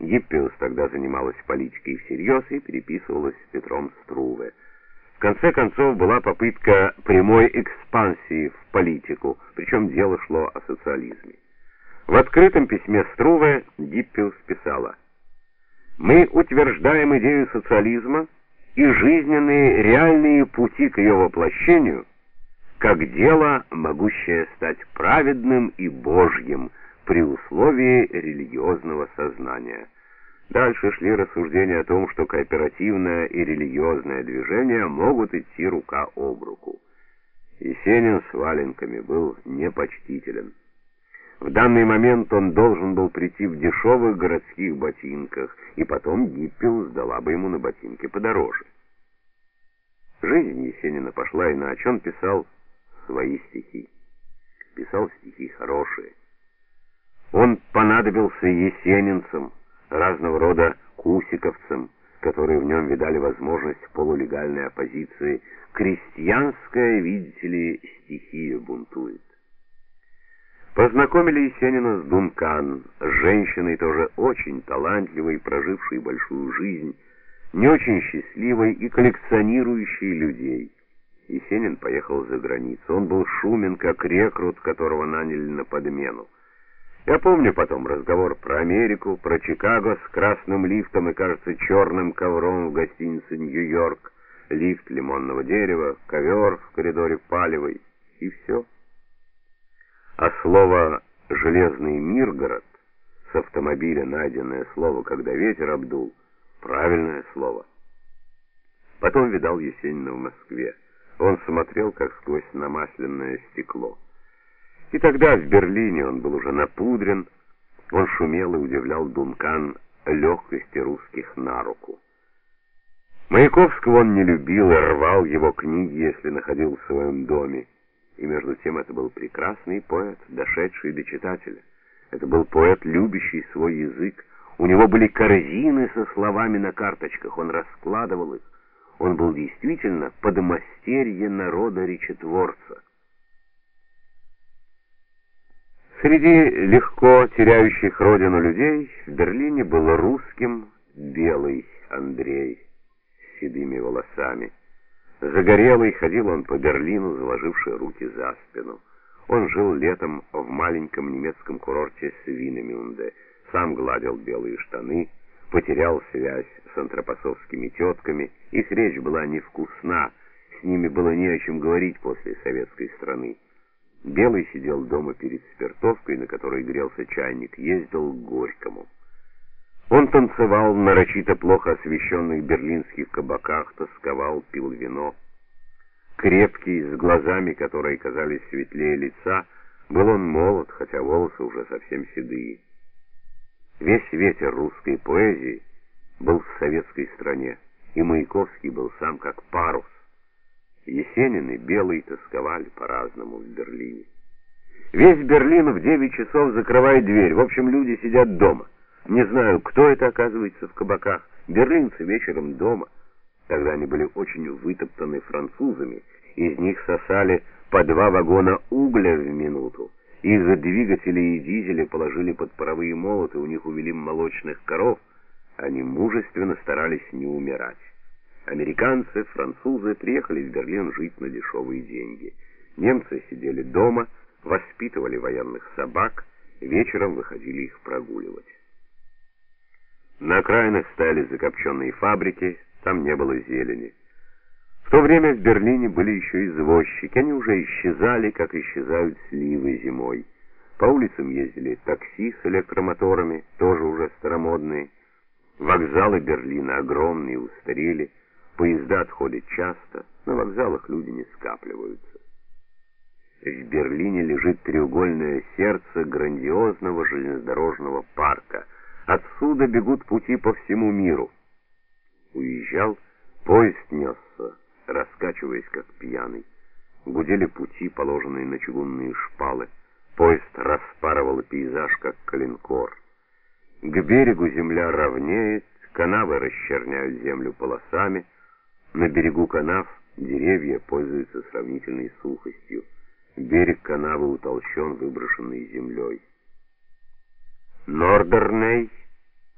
Гиппиус тогда занималась политикой всерьез и переписывалась с Петром Струве. В конце концов была попытка прямой экспансии в политику, причем дело шло о социализме. В открытом письме Струве Гиппиус писала: "Мы утверждаем идею социализма и жизненные реальные пути к ее воплощению как дело, могущее стать праведным и божьим при условии религиозного сознания. Дальше шли рассуждения о том, что кооперативное и религиозное движение могут идти рука об руку. Есенин с валенками был непочтителен. В данный момент он должен был прийти в дешевых городских ботинках, и потом Гиппиус дала бы ему на ботинки подороже. Жизнь Есенина пошла иначе, он писал свои стихи. Писал стихи хорошие. Он понадобился есенинцам, разного рода кусиковцам, которые в нем видали возможность полулегальной оппозиции. Крестьянская, видите ли, стихия бунтует. Познакомили Есенина с Дункан, женщиной тоже очень талантливой, прожившей большую жизнь, не очень счастливой и коллекционирующей людей. Есенин поехал за границу. Он был шумен, как рекрут, которого наняли на подмену. Я помню потом разговор про Америку, про Чикаго с красным лифтом и, кажется, черным ковром в гостинице Нью-Йорк, лифт лимонного дерева, ковер в коридоре палевый и все. А слово «железный Миргород» с автомобиля найденное слово, когда ветер обдул, правильное слово. Потом видал Есенина в Москве. Он смотрел, как сквозь намасленное стекло. И тогда в Берлине он был уже напудрен, он шумел и удивлял Дункан легкости русских на руку. Маяковского он не любил и рвал его книги, если находил в своем доме. И между тем это был прекрасный поэт, дошедший до читателя. Это был поэт, любящий свой язык. У него были корзины со словами на карточках, он раскладывал их. Он был действительно подмастерье народа речетворца. Среди легко теряющих родину людей в Берлине был русским белый Андрей с седыми волосами. Загорелый ходил он по Берлину, заложивший руки за спину. Он жил летом в маленьком немецком курорте Свинемюнде, сам гладил белые штаны, потерял связь с антропосовскими тетками, их речь была невкусна, с ними было не о чем говорить после советской страны. Белый сидел дома перед спиртовкой, на которой грелся чайник, ездил к Горькому. Он танцевал в нарочито плохо освещенных берлинских кабаках, тосковал, пил вино. Крепкий, с глазами, которые казались светлее лица, был он молод, хотя волосы уже совсем седые. Весь ветер русской поэзии был в советской стране, и Маяковский был сам как парус. Есенин и Белый тосковали по-разному в Берлине. Весь Берлин в 9 часов закрывает дверь. В общем, люди сидят дома. Не знаю, кто это оказывается в кабаках. Берлинцы вечером дома. Тогда они были очень вытоптаны французами. Из них сосали по два вагона угля в минуту. Их двигатели и дизели положили под паровые молоты, у них увели молочных коров. Они мужественно старались не умирать. Американцы, французы приехали в Берлин жить на дешевые деньги. Немцы сидели дома, воспитывали военных собак, вечером выходили их прогуливать. На окраинах стояли закопченные фабрики, там не было зелени. В то время в Берлине были еще извозчики, они уже исчезали, как исчезают сливы зимой. По улицам ездили такси с электромоторами, тоже уже старомодные. Вокзалы Берлина огромные, устарели, поезда отходят часто, на вокзалах люди не скапливаются. В Берлине лежит треугольное сердце грандиозного железнодорожного парка. Отсюда бегут пути по всему миру. Уезжал, поезд несся раскачиваясь как пьяный. Гудели пути, положенные на чугунные шпалы. Поезд распарывал пейзаж, как коленкор. К берегу земля ровнеет, канавы расчерняют землю полосами. На берегу канав деревья пользуются сравнительной сухостью. Берег канавы утолщен выброшенной землей. Нордерней